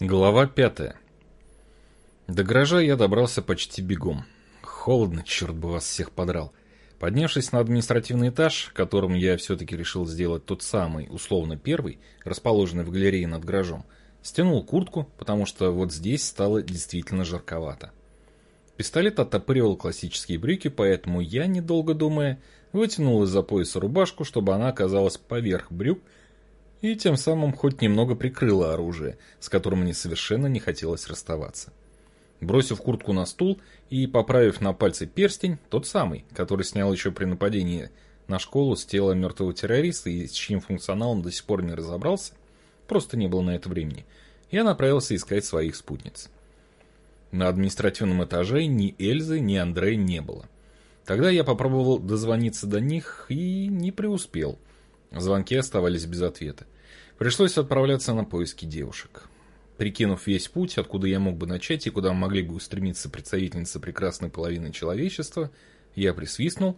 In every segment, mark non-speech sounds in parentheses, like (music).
Глава пятая. До гаража я добрался почти бегом. Холодно, черт бы вас всех подрал. Поднявшись на административный этаж, которым я все-таки решил сделать тот самый, условно первый, расположенный в галерее над гаражом, стянул куртку, потому что вот здесь стало действительно жарковато. Пистолет оттопыривал классические брюки, поэтому я, недолго думая, вытянул из-за пояса рубашку, чтобы она оказалась поверх брюк, и тем самым хоть немного прикрыла оружие, с которым мне совершенно не хотелось расставаться. Бросив куртку на стул и поправив на пальце перстень, тот самый, который снял еще при нападении на школу с тела мертвого террориста и с чьим функционалом до сих пор не разобрался, просто не было на это времени, я направился искать своих спутниц. На административном этаже ни Эльзы, ни Андрея не было. Тогда я попробовал дозвониться до них и не преуспел. Звонки оставались без ответа. Пришлось отправляться на поиски девушек. Прикинув весь путь, откуда я мог бы начать и куда могли бы устремиться представительницы прекрасной половины человечества, я присвистнул,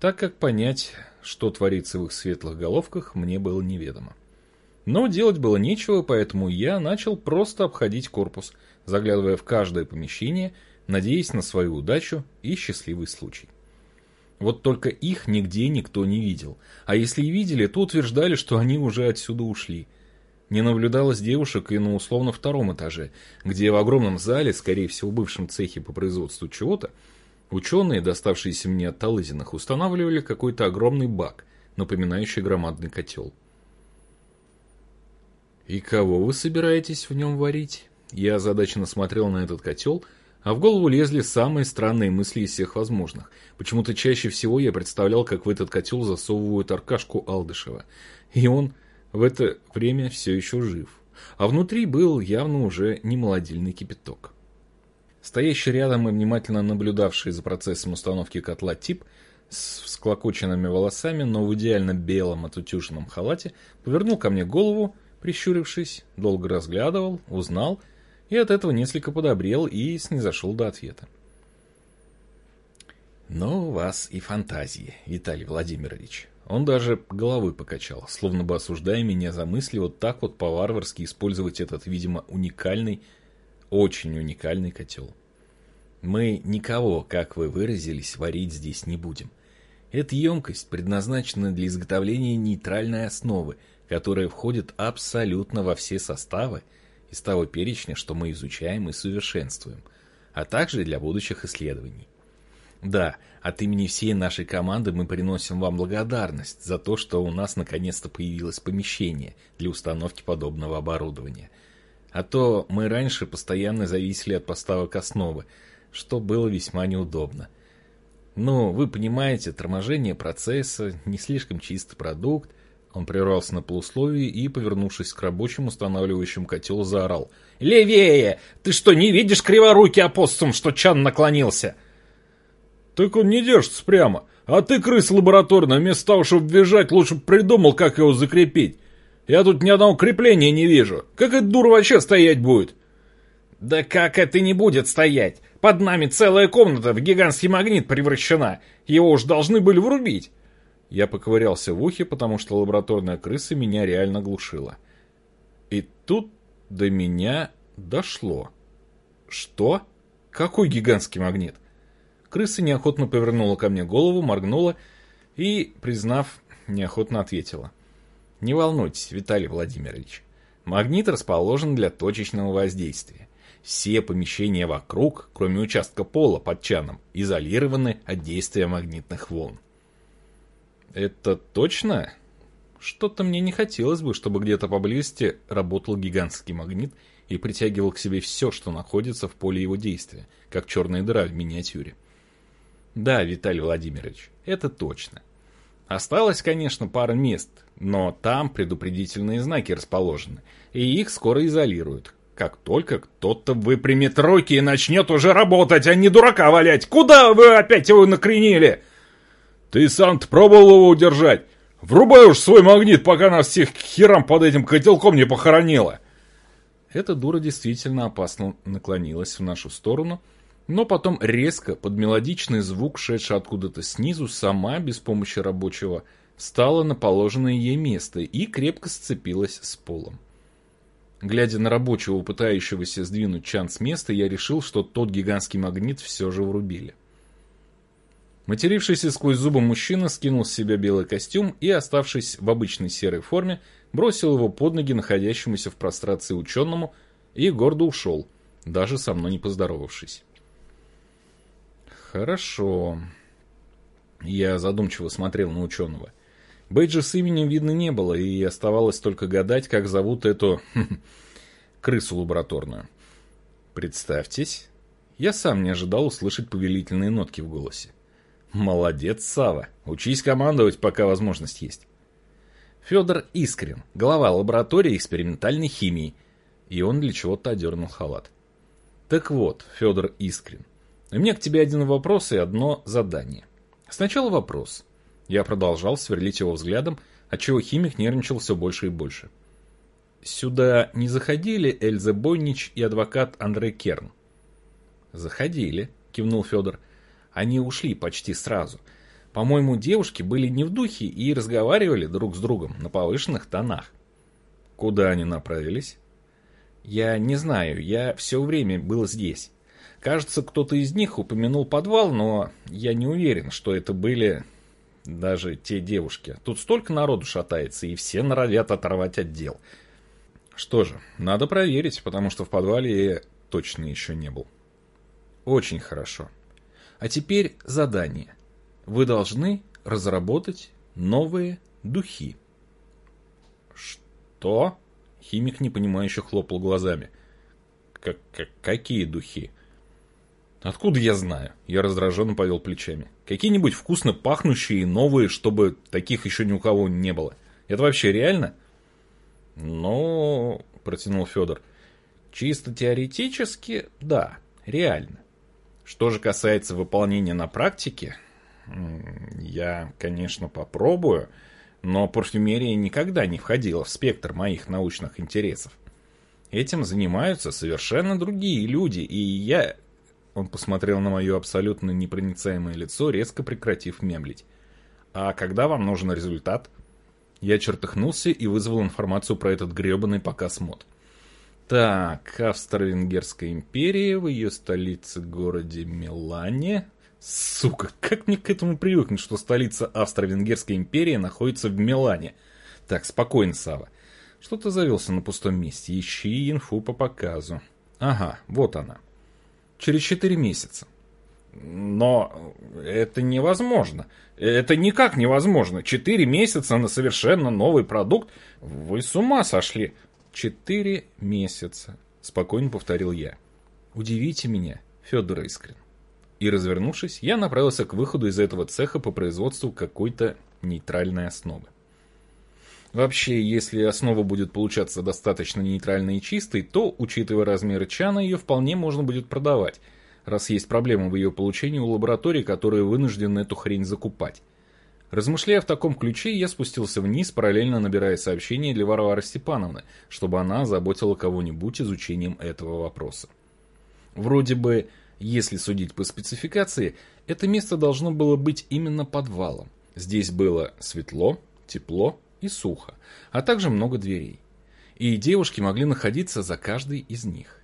так как понять, что творится в их светлых головках, мне было неведомо. Но делать было нечего, поэтому я начал просто обходить корпус, заглядывая в каждое помещение, надеясь на свою удачу и счастливый случай. Вот только их нигде никто не видел. А если и видели, то утверждали, что они уже отсюда ушли. Не наблюдалось девушек и на условно втором этаже, где в огромном зале, скорее всего бывшем цехе по производству чего-то, ученые, доставшиеся мне от Талызиных, устанавливали какой-то огромный бак, напоминающий громадный котел. «И кого вы собираетесь в нем варить?» Я озадаченно смотрел на этот котел – а в голову лезли самые странные мысли из всех возможных. Почему-то чаще всего я представлял, как в этот котел засовывают Аркашку Алдышева. И он в это время все еще жив. А внутри был явно уже не молодильный кипяток. Стоящий рядом и внимательно наблюдавший за процессом установки котла тип с всклокоченными волосами, но в идеально белом отутюженном халате, повернул ко мне голову, прищурившись, долго разглядывал, узнал — и от этого несколько подобрел и снизошел до ответа. «Но у вас и фантазии, Виталий Владимирович». Он даже головой покачал, словно бы осуждая меня за мысли вот так вот по-варварски использовать этот, видимо, уникальный, очень уникальный котел. Мы никого, как вы выразились, варить здесь не будем. Эта емкость предназначена для изготовления нейтральной основы, которая входит абсолютно во все составы, из того перечня, что мы изучаем и совершенствуем, а также для будущих исследований. Да, от имени всей нашей команды мы приносим вам благодарность за то, что у нас наконец-то появилось помещение для установки подобного оборудования. А то мы раньше постоянно зависели от поставок основы, что было весьма неудобно. Но вы понимаете, торможение процесса, не слишком чистый продукт, он прервался на полусловии и, повернувшись к рабочим, устанавливающим котел, заорал. «Левее! Ты что, не видишь криворукий апостум, что Чан наклонился?» «Так он не держится прямо. А ты, крыса лабораторная, вместо того, чтобы бежать, лучше придумал, как его закрепить. Я тут ни одного крепления не вижу. Как эта дура вообще стоять будет?» «Да как это не будет стоять? Под нами целая комната в гигантский магнит превращена. Его уж должны были врубить». Я поковырялся в ухе, потому что лабораторная крыса меня реально глушила. И тут до меня дошло. Что? Какой гигантский магнит? Крыса неохотно повернула ко мне голову, моргнула и, признав, неохотно ответила. Не волнуйтесь, Виталий Владимирович. Магнит расположен для точечного воздействия. Все помещения вокруг, кроме участка пола под чаном, изолированы от действия магнитных волн. Это точно? Что-то мне не хотелось бы, чтобы где-то поблизости работал гигантский магнит и притягивал к себе все, что находится в поле его действия, как черная дыра в миниатюре. Да, Виталий Владимирович, это точно. Осталось, конечно, пара мест, но там предупредительные знаки расположены, и их скоро изолируют. Как только кто-то выпрямит руки и начнет уже работать, а не дурака валять. Куда вы опять его накренили? Ты сам-то пробовал его удержать? Врубай уж свой магнит, пока нас всех к херам под этим котелком не похоронила. Эта дура действительно опасно наклонилась в нашу сторону, но потом резко, под мелодичный звук, шедший откуда-то снизу, сама, без помощи рабочего, встала на положенное ей место и крепко сцепилась с полом. Глядя на рабочего, пытающегося сдвинуть чан с места, я решил, что тот гигантский магнит все же врубили. Матерившийся сквозь зубы мужчина скинул с себя белый костюм и, оставшись в обычной серой форме, бросил его под ноги находящемуся в прострации ученому и гордо ушел, даже со мной не поздоровавшись. Хорошо. Я задумчиво смотрел на ученого. Бейджа с именем видно не было, и оставалось только гадать, как зовут эту (laughs) крысу лабораторную. Представьтесь, я сам не ожидал услышать повелительные нотки в голосе. Молодец, Сава. Учись командовать, пока возможность есть. Федор Искрин, глава лаборатории экспериментальной химии. И он для чего-то одернул халат. Так вот, Федор Искрин, у меня к тебе один вопрос и одно задание. Сначала вопрос. Я продолжал сверлить его взглядом, отчего химик нервничал все больше и больше. Сюда не заходили Эльза Бойнич и адвокат Андрей Керн? Заходили, кивнул Федор. Они ушли почти сразу. По-моему, девушки были не в духе и разговаривали друг с другом на повышенных тонах. Куда они направились? Я не знаю, я все время был здесь. Кажется, кто-то из них упомянул подвал, но я не уверен, что это были даже те девушки. Тут столько народу шатается, и все норовят оторвать отдел. Что же, надо проверить, потому что в подвале я точно еще не был. Очень хорошо. А теперь задание. Вы должны разработать новые духи. Что? Химик непонимающе хлопал глазами. Как, как какие духи? Откуда я знаю? Я раздраженно повел плечами. Какие-нибудь вкусно пахнущие и новые, чтобы таких еще ни у кого не было. Это вообще реально? Ну, протянул Федор. Чисто теоретически, да, реально. Что же касается выполнения на практике, я, конечно, попробую, но парфюмерия никогда не входила в спектр моих научных интересов. Этим занимаются совершенно другие люди, и я... Он посмотрел на мое абсолютно непроницаемое лицо, резко прекратив мемлить. «А когда вам нужен результат?» Я чертыхнулся и вызвал информацию про этот гребаный показ мод. Так, Австро-Венгерская империя в ее столице городе Милане. Сука, как мне к этому привыкнуть, что столица Австро-Венгерской империи находится в Милане? Так, спокойно, Сава. Что ты завелся на пустом месте? Ищи инфу по показу. Ага, вот она. Через четыре месяца. Но это невозможно. Это никак невозможно. Четыре месяца на совершенно новый продукт. Вы с ума сошли. Четыре месяца, спокойно повторил я. Удивите меня, Федор Искрин. И развернувшись, я направился к выходу из этого цеха по производству какой-то нейтральной основы. Вообще, если основа будет получаться достаточно нейтральной и чистой, то, учитывая размеры чана, ее вполне можно будет продавать, раз есть проблемы в ее получении у лабораторий, которые вынуждены эту хрень закупать. Размышляя в таком ключе, я спустился вниз, параллельно набирая сообщение для Варвары Степановны, чтобы она заботила кого-нибудь изучением этого вопроса. Вроде бы, если судить по спецификации, это место должно было быть именно подвалом. Здесь было светло, тепло и сухо, а также много дверей. И девушки могли находиться за каждой из них.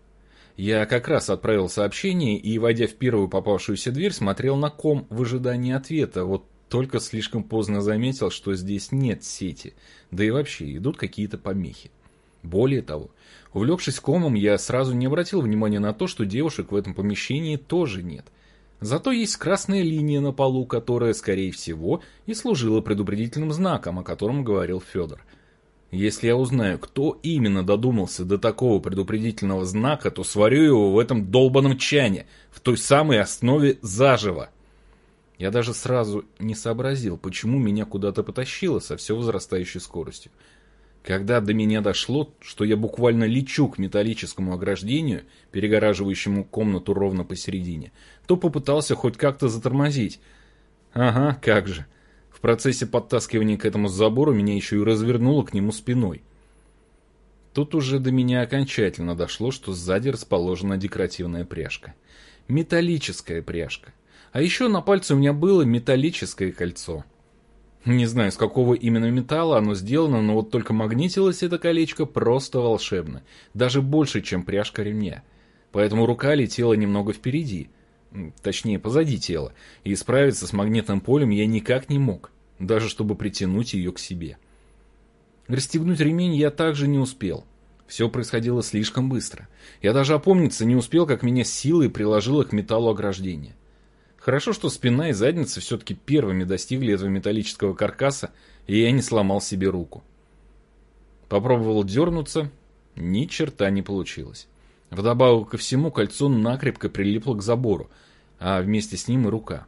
Я как раз отправил сообщение и, войдя в первую попавшуюся дверь, смотрел на ком в ожидании ответа, вот только слишком поздно заметил, что здесь нет сети, да и вообще идут какие-то помехи. Более того, увлекшись комом, я сразу не обратил внимания на то, что девушек в этом помещении тоже нет. Зато есть красная линия на полу, которая, скорее всего, и служила предупредительным знаком, о котором говорил Федор. Если я узнаю, кто именно додумался до такого предупредительного знака, то сварю его в этом долбаном чане, в той самой основе заживо. Я даже сразу не сообразил, почему меня куда-то потащило со все возрастающей скоростью. Когда до меня дошло, что я буквально лечу к металлическому ограждению, перегораживающему комнату ровно посередине, то попытался хоть как-то затормозить. Ага, как же. В процессе подтаскивания к этому забору меня еще и развернуло к нему спиной. Тут уже до меня окончательно дошло, что сзади расположена декоративная пряжка. Металлическая пряжка. А еще на пальце у меня было металлическое кольцо. Не знаю, с какого именно металла оно сделано, но вот только магнитилось это колечко просто волшебно. Даже больше, чем пряжка ремня. Поэтому рука летела немного впереди. Точнее, позади тела. И справиться с магнитным полем я никак не мог. Даже чтобы притянуть ее к себе. Расстегнуть ремень я также не успел. Все происходило слишком быстро. Я даже опомниться не успел, как меня силой приложило к металлу ограждения. Хорошо, что спина и задница все-таки первыми достигли этого металлического каркаса, и я не сломал себе руку. Попробовал дернуться, ни черта не получилось. Вдобавок ко всему, кольцо накрепко прилипло к забору, а вместе с ним и рука.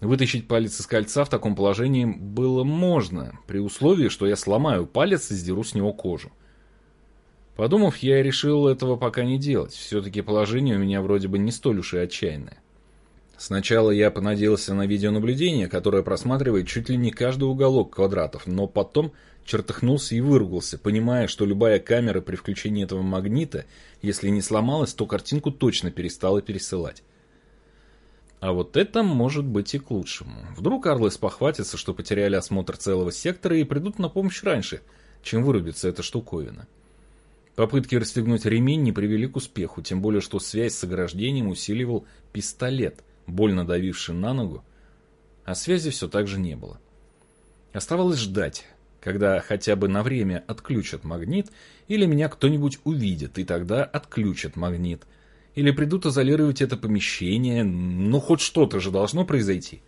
Вытащить палец из кольца в таком положении было можно, при условии, что я сломаю палец и сдеру с него кожу. Подумав, я решил этого пока не делать, все-таки положение у меня вроде бы не столь уж и отчаянное. Сначала я понадеялся на видеонаблюдение, которое просматривает чуть ли не каждый уголок квадратов, но потом чертыхнулся и выругался, понимая, что любая камера при включении этого магнита, если не сломалась, то картинку точно перестала пересылать. А вот это может быть и к лучшему. Вдруг Арлы спохватятся, что потеряли осмотр целого сектора и придут на помощь раньше, чем вырубится эта штуковина. Попытки расстегнуть ремень не привели к успеху, тем более, что связь с ограждением усиливал пистолет, больно давивший на ногу, а связи все так же не было. Оставалось ждать, когда хотя бы на время отключат магнит, или меня кто-нибудь увидит, и тогда отключат магнит, или придут изолировать это помещение, ну хоть что-то же должно произойти.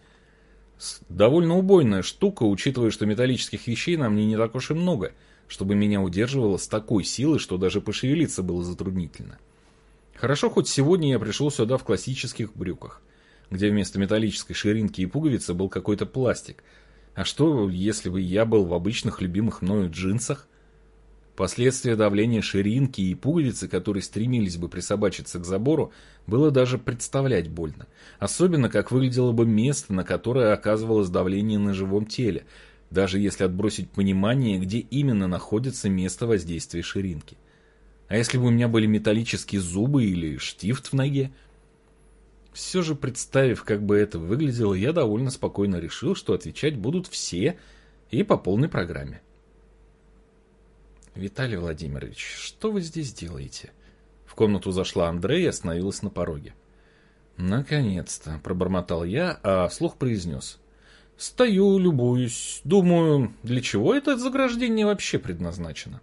Довольно убойная штука, учитывая, что металлических вещей на мне не так уж и много, чтобы меня удерживало с такой силой, что даже пошевелиться было затруднительно. Хорошо, хоть сегодня я пришел сюда в классических брюках где вместо металлической ширинки и пуговицы был какой-то пластик. А что, если бы я был в обычных любимых мною джинсах? Последствия давления ширинки и пуговицы, которые стремились бы присобачиться к забору, было даже представлять больно. Особенно, как выглядело бы место, на которое оказывалось давление на живом теле, даже если отбросить понимание, где именно находится место воздействия ширинки. А если бы у меня были металлические зубы или штифт в ноге – все же, представив, как бы это выглядело, я довольно спокойно решил, что отвечать будут все и по полной программе. «Виталий Владимирович, что вы здесь делаете?» В комнату зашла Андрея и остановилась на пороге. «Наконец-то!» – пробормотал я, а вслух произнес. «Стою, любуюсь, думаю, для чего это заграждение вообще предназначено?»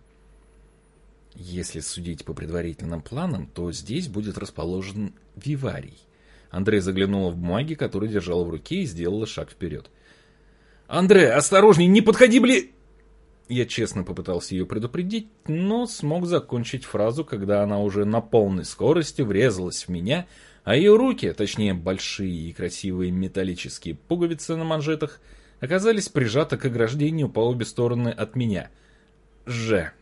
Если судить по предварительным планам, то здесь будет расположен виварий. Андрей заглянула в бумаги, которые держала в руке, и сделала шаг вперед. «Андре, осторожней, не подходи, бли...» Я честно попытался ее предупредить, но смог закончить фразу, когда она уже на полной скорости врезалась в меня, а ее руки, точнее большие и красивые металлические пуговицы на манжетах, оказались прижаты к ограждению по обе стороны от меня. Ж.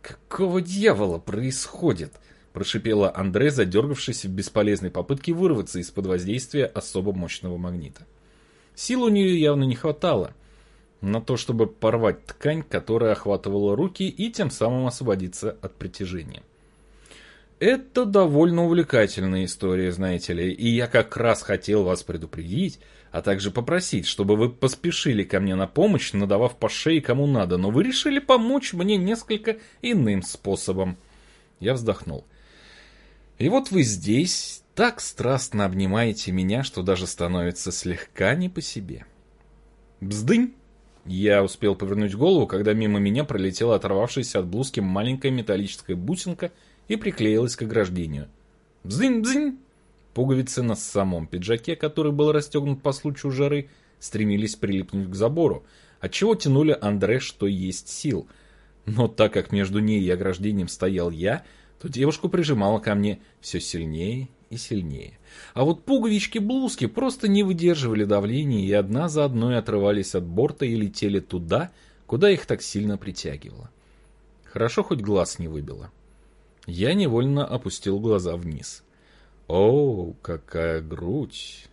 Какого дьявола происходит? Прошипела Андре, задергавшись в бесполезной попытке вырваться из-под воздействия особо мощного магнита. Сил у нее явно не хватало на то, чтобы порвать ткань, которая охватывала руки, и тем самым освободиться от притяжения. Это довольно увлекательная история, знаете ли, и я как раз хотел вас предупредить, а также попросить, чтобы вы поспешили ко мне на помощь, надавав по шее кому надо, но вы решили помочь мне несколько иным способом. Я вздохнул. И вот вы здесь так страстно обнимаете меня, что даже становится слегка не по себе. Бздынь! Я успел повернуть голову, когда мимо меня пролетела оторвавшаяся от блузки маленькая металлическая бусинка и приклеилась к ограждению. Бздынь-бздынь! Пуговицы на самом пиджаке, который был расстегнут по случаю жары, стремились прилипнуть к забору, отчего тянули Андре, что есть сил. Но так как между ней и ограждением стоял я, то девушку прижимала ко мне все сильнее и сильнее. А вот пуговички блузки просто не выдерживали давления и одна за одной отрывались от борта и летели туда, куда их так сильно притягивало. Хорошо хоть глаз не выбило. Я невольно опустил глаза вниз. О, какая грудь!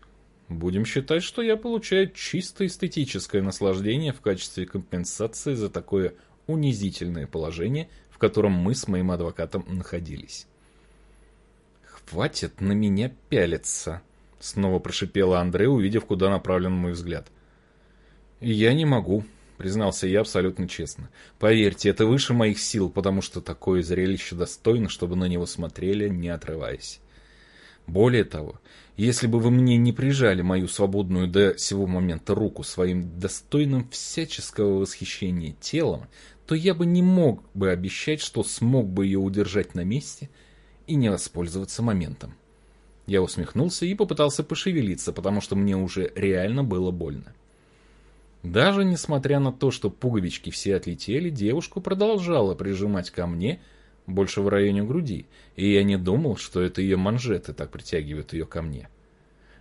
Будем считать, что я получаю чисто эстетическое наслаждение в качестве компенсации за такое унизительное положение в котором мы с моим адвокатом находились. «Хватит на меня пялиться!» — снова прошипела Андре, увидев, куда направлен мой взгляд. Я не могу, признался я абсолютно честно. Поверьте, это выше моих сил, потому что такое зрелище достойно, чтобы на него смотрели, не отрываясь. Более того, если бы вы мне не прижали мою свободную до сего момента руку своим достойным всяческого восхищения телом, то я бы не мог бы обещать, что смог бы ее удержать на месте и не воспользоваться моментом. Я усмехнулся и попытался пошевелиться, потому что мне уже реально было больно. Даже несмотря на то, что пуговички все отлетели, девушку продолжала прижимать ко мне, больше в районе груди, и я не думал, что это ее манжеты так притягивают ее ко мне.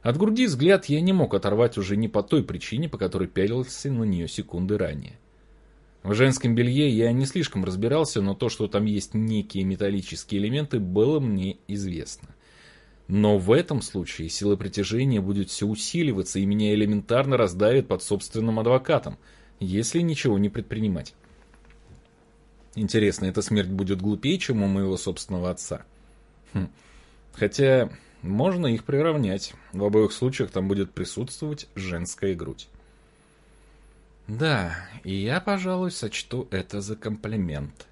От груди взгляд я не мог оторвать уже не по той причине, по которой пялился на нее секунды ранее. В женском белье я не слишком разбирался, но то, что там есть некие металлические элементы, было мне известно. Но в этом случае сила притяжения будет все усиливаться, и меня элементарно раздавит под собственным адвокатом, если ничего не предпринимать. Интересно, эта смерть будет глупее, чем у моего собственного отца? Хм. Хотя можно их приравнять. В обоих случаях там будет присутствовать женская грудь. Да, и я, пожалуй, сочту это за комплимент.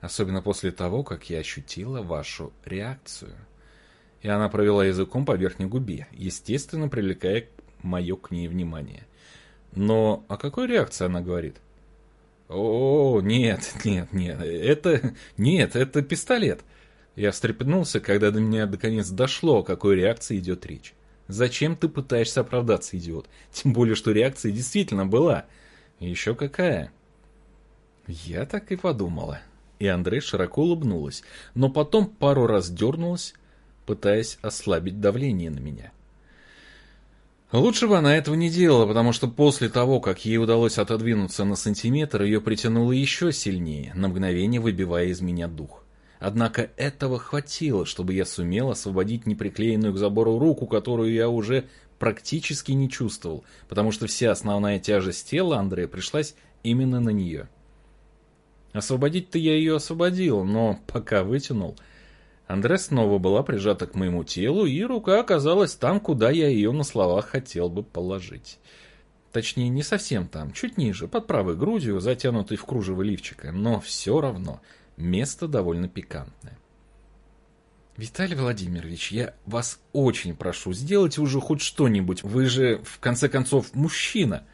Особенно после того, как я ощутила вашу реакцию. И она провела языком по верхней губе, естественно, привлекая мое к ней внимание. Но о какой реакции она говорит? О, нет, (laughs) нет, нет, это... Нет, это пистолет. Я встрепенулся, когда до меня наконец дошло, о какой реакции идет речь. Зачем ты пытаешься оправдаться, идиот? Тем более, что реакция действительно была. Еще какая? Я так и подумала. И Андрей широко улыбнулась, но потом пару раз дернулась, пытаясь ослабить давление на меня. Лучше бы она этого не делала, потому что после того, как ей удалось отодвинуться на сантиметр, ее притянуло еще сильнее, на мгновение выбивая из меня дух. Однако этого хватило, чтобы я сумел освободить неприклеенную к забору руку, которую я уже практически не чувствовал, потому что вся основная тяжесть тела Андрея пришлась именно на нее. Освободить-то я ее освободил, но пока вытянул. Андре снова была прижата к моему телу, и рука оказалась там, куда я ее на словах хотел бы положить. Точнее, не совсем там, чуть ниже, под правой грудью, затянутой в кружево лифчика, но все равно место довольно пикантное. Виталий Владимирович, я вас очень прошу, сделайте уже хоть что-нибудь. Вы же, в конце концов, мужчина.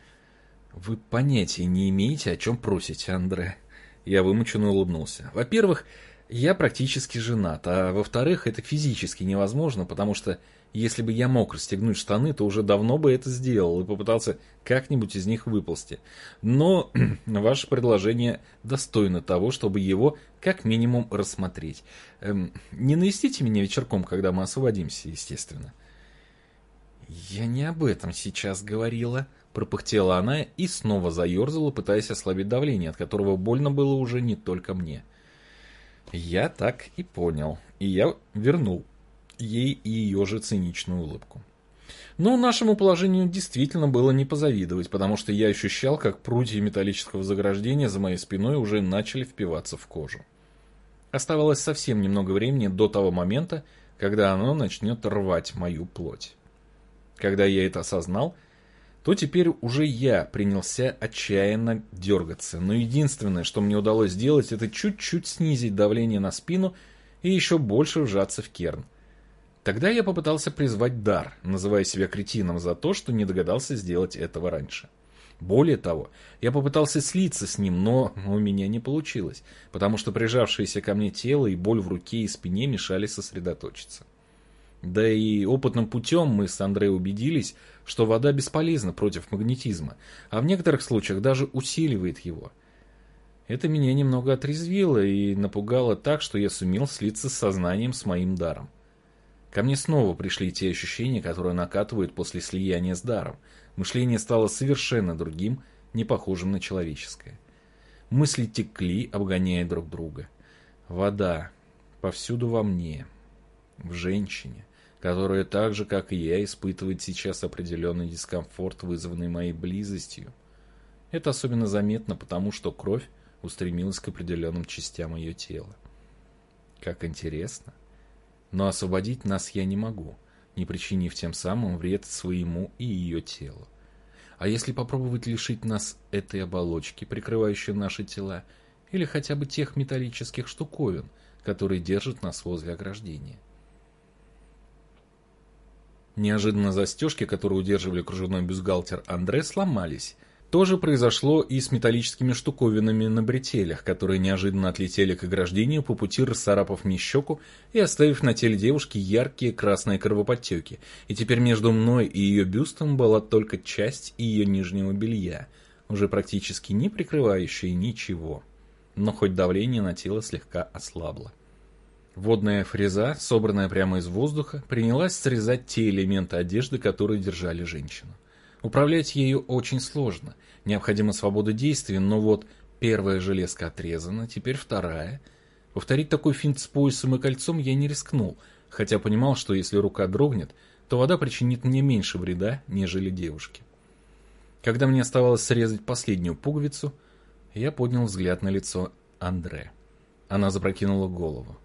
Вы понятия не имеете, о чем просите, Андре. Я вымученно улыбнулся. Во-первых, я практически женат, а во-вторых, это физически невозможно, потому что если бы я мог расстегнуть штаны, то уже давно бы это сделал и попытался как-нибудь из них выползти. Но (clears throat) ваше предложение достойно того, чтобы его как минимум рассмотреть. Эм, не навестите меня вечерком, когда мы освободимся, естественно. Я не об этом сейчас говорила, пропыхтела она и снова заерзала, пытаясь ослабить давление, от которого больно было уже не только мне. Я так и понял, и я вернул ей ее же циничную улыбку. Но нашему положению действительно было не позавидовать, потому что я ощущал, как прутья металлического заграждения за моей спиной уже начали впиваться в кожу. Оставалось совсем немного времени до того момента, когда оно начнет рвать мою плоть. Когда я это осознал, то теперь уже я принялся отчаянно дергаться. Но единственное, что мне удалось сделать, это чуть-чуть снизить давление на спину и еще больше вжаться в керн. Тогда я попытался призвать дар, называя себя кретином за то, что не догадался сделать этого раньше. Более того, я попытался слиться с ним, но у меня не получилось, потому что прижавшееся ко мне тело и боль в руке и спине мешали сосредоточиться. Да и опытным путем мы с Андре убедились, что вода бесполезна против магнетизма, а в некоторых случаях даже усиливает его. Это меня немного отрезвило и напугало так, что я сумел слиться с сознанием с моим даром. Ко мне снова пришли те ощущения, которые накатывают после слияния с даром. Мышление стало совершенно другим, не похожим на человеческое. Мысли текли, обгоняя друг друга. Вода повсюду во мне, в женщине, которая так же, как и я, испытывает сейчас определенный дискомфорт, вызванный моей близостью. Это особенно заметно потому, что кровь устремилась к определенным частям ее тела. Как интересно. Но освободить нас я не могу, не причинив тем самым вред своему и ее телу. А если попробовать лишить нас этой оболочки, прикрывающей наши тела, или хотя бы тех металлических штуковин, которые держат нас возле ограждения? Неожиданно застежки, которые удерживали кружевной бюстгальтер Андре, сломались. То же произошло и с металлическими штуковинами на бретелях, которые неожиданно отлетели к ограждению по пути расцарапав мне щеку и оставив на теле девушки яркие красные кровоподтеки. И теперь между мной и ее бюстом была только часть ее нижнего белья, уже практически не прикрывающая ничего. Но хоть давление на тело слегка ослабло. Водная фреза, собранная прямо из воздуха, принялась срезать те элементы одежды, которые держали женщину. Управлять ею очень сложно, необходима свобода действий, но вот первая железка отрезана, теперь вторая. Повторить такой финт с поясом и кольцом я не рискнул, хотя понимал, что если рука дрогнет, то вода причинит мне меньше вреда, нежели девушке. Когда мне оставалось срезать последнюю пуговицу, я поднял взгляд на лицо Андре. Она запрокинула голову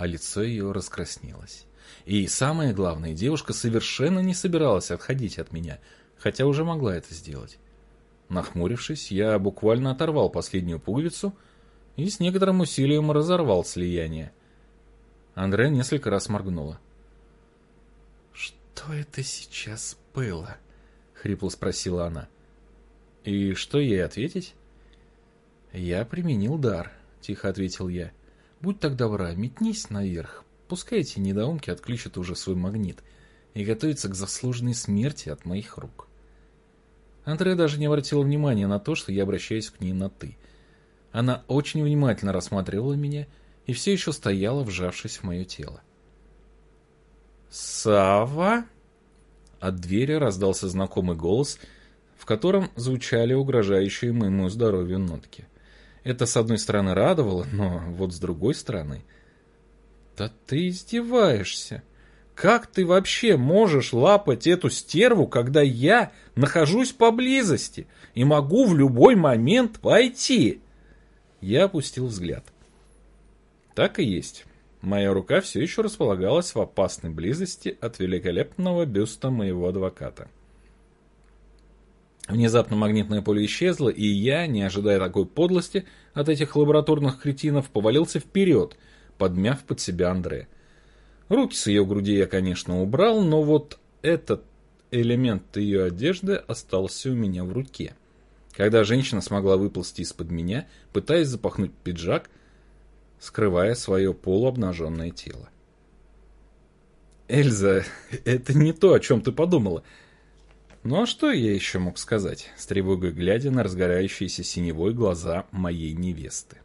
а лицо ее раскраснелось. И самое главное, девушка совершенно не собиралась отходить от меня, хотя уже могла это сделать. Нахмурившись, я буквально оторвал последнюю пуговицу и с некоторым усилием разорвал слияние. Андре несколько раз моргнула. «Что это сейчас было?» — хрипло спросила она. «И что ей ответить?» «Я применил дар», — тихо ответил я. Будь так добра, метнись наверх, пускай эти недоумки отключат уже свой магнит и готовятся к заслуженной смерти от моих рук. Андре даже не обратила внимания на то, что я обращаюсь к ней на «ты». Она очень внимательно рассматривала меня и все еще стояла, вжавшись в мое тело. «Сава?» От двери раздался знакомый голос, в котором звучали угрожающие моему здоровью нотки. Это, с одной стороны, радовало, но вот с другой стороны... Да ты издеваешься. Как ты вообще можешь лапать эту стерву, когда я нахожусь поблизости и могу в любой момент войти? Я опустил взгляд. Так и есть. Моя рука все еще располагалась в опасной близости от великолепного бюста моего адвоката. Внезапно магнитное поле исчезло, и я, не ожидая такой подлости от этих лабораторных кретинов, повалился вперед, подмяв под себя Андре. Руки с ее груди я, конечно, убрал, но вот этот элемент ее одежды остался у меня в руке. Когда женщина смогла выползти из-под меня, пытаясь запахнуть пиджак, скрывая свое полуобнаженное тело. «Эльза, (laughs) это не то, о чем ты подумала. Ну а что я еще мог сказать, с тревогой глядя на разгорающиеся синевой глаза моей невесты?